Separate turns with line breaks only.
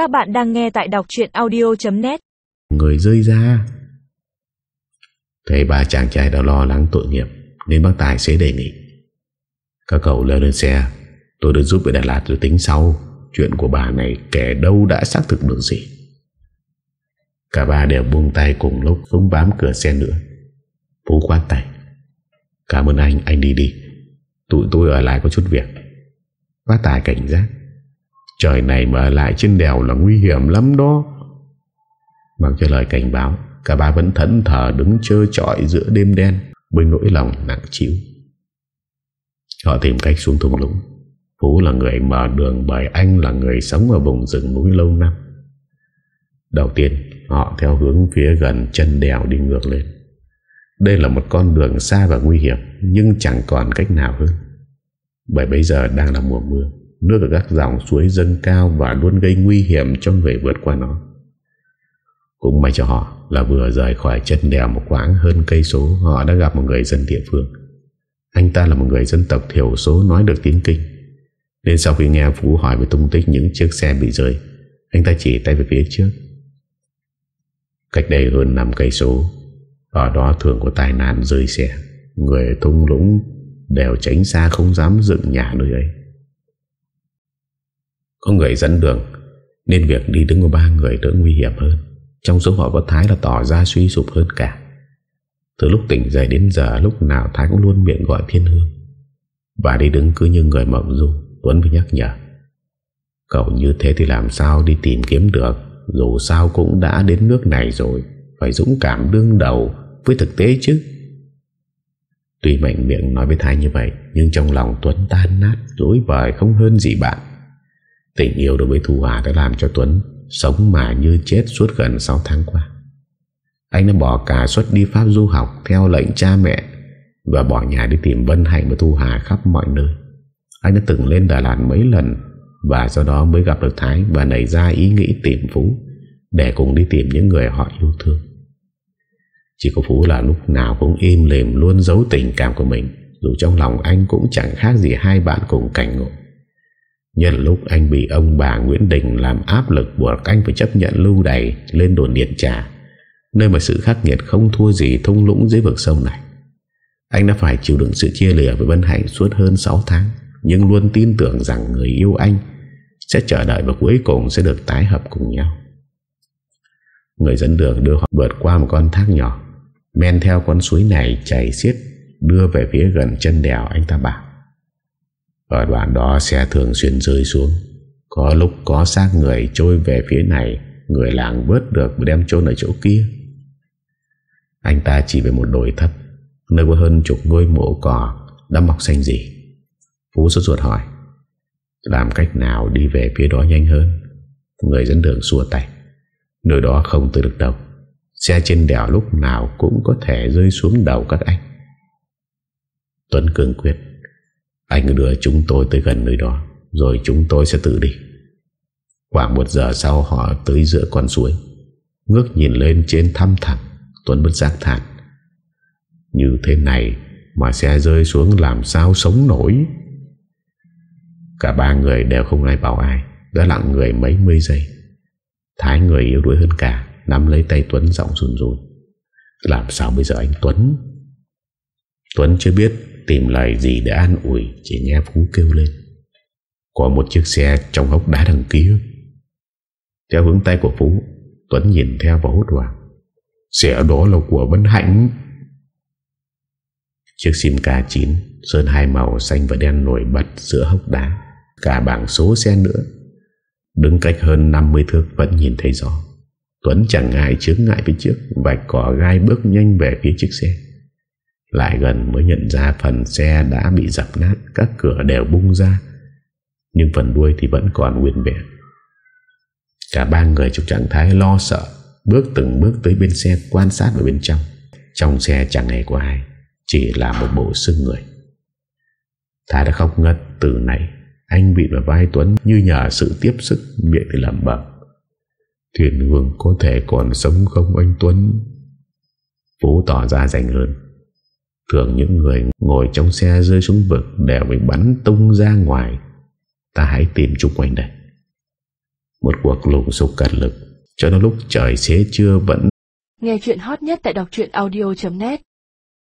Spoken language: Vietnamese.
Các bạn đang nghe tại đọc chuyện audio.net
Người rơi ra. Thấy ba chàng trai đã lo lắng tội nghiệp Nên bác tài sẽ đề nghị. Các cậu leo lên xe Tôi được giúp về Đà Lạt rồi tính sau. Chuyện của bà này kẻ đâu đã xác thực được gì. Cả ba đều buông tay cùng lúc Không bám cửa xe nữa. Phú khoát tay. Cảm ơn anh, anh đi đi. Tụi tôi ở lại có chút việc. Bác tài cảnh giác. Trời này mà lại trên đèo là nguy hiểm lắm đó. Bằng cho lời cảnh báo, Cả ba vẫn thẫn thờ đứng trơ trọi giữa đêm đen Với nỗi lòng nặng chịu. Họ tìm cách xuống thùng lũng. Phú là người mở đường Bởi anh là người sống ở vùng rừng núi lâu năm. Đầu tiên, Họ theo hướng phía gần chân đèo đi ngược lên. Đây là một con đường xa và nguy hiểm, Nhưng chẳng còn cách nào hơn. Bởi bây giờ đang là mùa mưa. Nước ở các dòng suối dâng cao Và luôn gây nguy hiểm cho người vượt qua nó. Cũng may cho họ Là vừa rời khỏi chân đèo một quãng hơn cây số, Họ đã gặp một người dân địa phương. Anh ta là một người dân tộc thiểu số Nói được tiếng kinh. Nên sau khi nghe Phú hỏi về tung tích những chiếc xe bị rơi, Anh ta chỉ tay về phía trước. Cách đây hơn 5 cây số, Ở đó thường có tai nạn rơi xe. Người thung lũng Đều tránh xa không dám dựng nhà nơi ấy. Có người dẫn đường, Nên việc đi đứng của ba người đỡ nguy hiểm hơn. Trong số họ có Thái là tỏ ra suy sụp hơn cả. Từ lúc tỉnh dậy đến giờ, Lúc nào Thái cũng luôn miệng gọi thiên hương. Và đi đứng cứ như người mộng du, Tuấn phải nhắc nhở. Cậu như thế thì làm sao đi tìm kiếm được? Dù sao cũng đã đến nước này rồi, Phải dũng cảm đương đầu Với thực tế chứ. Tuy mạnh miệng nói với Thái như vậy, Nhưng trong lòng Tuấn tan nát Dối vời không hơn gì bạn. Tình yêu đối với Thu Hòa đã làm cho Tuấn Sống mà như chết suốt gần 6 tháng qua. Anh đã bỏ cả suất đi Pháp du học Theo lệnh cha mẹ Và bỏ nhà đi tìm Vân Hạnh và Thu Hà khắp mọi nơi. Anh đã từng lên Đà Lạt mấy lần Và sau đó mới gặp được Thái Và nảy ra ý nghĩ tìm Phú Để cùng đi tìm những người họ yêu thương. Chỉ có Phú là lúc nào cũng im lềm Luôn giấu tình cảm của mình, Dù trong lòng anh cũng chẳng khác gì Hai bạn cùng cảnh ngộ. Nhân lúc anh bị ông bà Nguyễn Đình Làm áp lực buộc anh phải chấp nhận lưu đày, Lên đồn điện trà Nơi mà sự khắc nghiệt không thua gì Thung lũng dưới vực sông này. Anh đã phải chịu đựng sự chia lìa với Vân Hạnh Suốt hơn 6 tháng, Nhưng luôn tin tưởng rằng người yêu anh Sẽ chờ đợi và cuối cùng sẽ được tái hợp cùng nhau. Người dẫn đường đưa họ vượt qua một con thác nhỏ, Men theo con suối này chảy xiết, Đưa về phía gần chân đèo anh ta bảo. Ở đoạn đó xe thường xuyên rơi xuống. Có lúc có xác người trôi về phía này, Người làng vớt được đem trôn ở chỗ kia. Anh ta chỉ về một đồi thấp, Nơi có hơn chục ngôi mộ cỏ. Đã mọc xanh gì? Phú sốt ruột hỏi. Làm cách nào đi về phía đó nhanh hơn? Người dẫn đường xua tay. Nơi đó không tới được đâu. Xe trên đèo lúc nào cũng có thể rơi xuống đầu các anh. Tuấn cường quyết. Anh đưa chúng tôi tới gần nơi đó, Rồi chúng tôi sẽ tự đi. Khoảng một giờ sau họ tới giữa con suối, Ngước nhìn lên trên thăm thẳm, Tuấn bất giác thản. Như thế này Mà xe rơi xuống làm sao sống nổi? Cả ba người đều không ai bảo ai, Đã lặng người mấy mươi giây. Thái người yếu đuối hơn cả, Nắm lấy tay Tuấn giọng run run. Làm sao bây giờ anh Tuấn? Tuấn chưa biết Tìm lời gì để an ủi, Chỉ nghe Phú kêu lên. Có một chiếc xe trong hốc đá đằng kia. Theo hướng tay của Phú, Tuấn nhìn theo và hốt hoảng. Xe đó là của Vân Hạnh. Chiếc sim ca 9 Sơn hai màu xanh và đen nổi bật giữa hốc đá. Cả bảng số xe nữa. Đứng cách hơn 50 thước vẫn nhìn thấy rõ. Tuấn chẳng ngại chướng ngại phía trước Vạch cỏ gai bước nhanh về phía chiếc xe. Lại gần mới nhận ra phần xe đã bị dập nát, Các cửa đều bung ra. Nhưng phần đuôi thì vẫn còn nguyên vẹn. Cả ba người trong trạng thái lo sợ, Bước từng bước tới bên xe quan sát vào bên trong. Trong xe chẳng hề có ai, Chỉ là một bộ xương người. Thái đã khóc ngất từ này Anh bị vào vai Tuấn Như nhờ sự tiếp sức Miệng thì làm bẩm. Thuyền Hương có thể còn sống không anh Tuấn? Phú tỏ ra rành hơn. Thường những người ngồi trong xe rơi xuống vực Đều bị bắn tung ra ngoài. Ta hãy tìm chung quanh đây. Một cuộc lùng sục cật lực, Cho đến lúc trời xế trưa vẫn
Nghe chuyện hot nhất tại đọc audio.net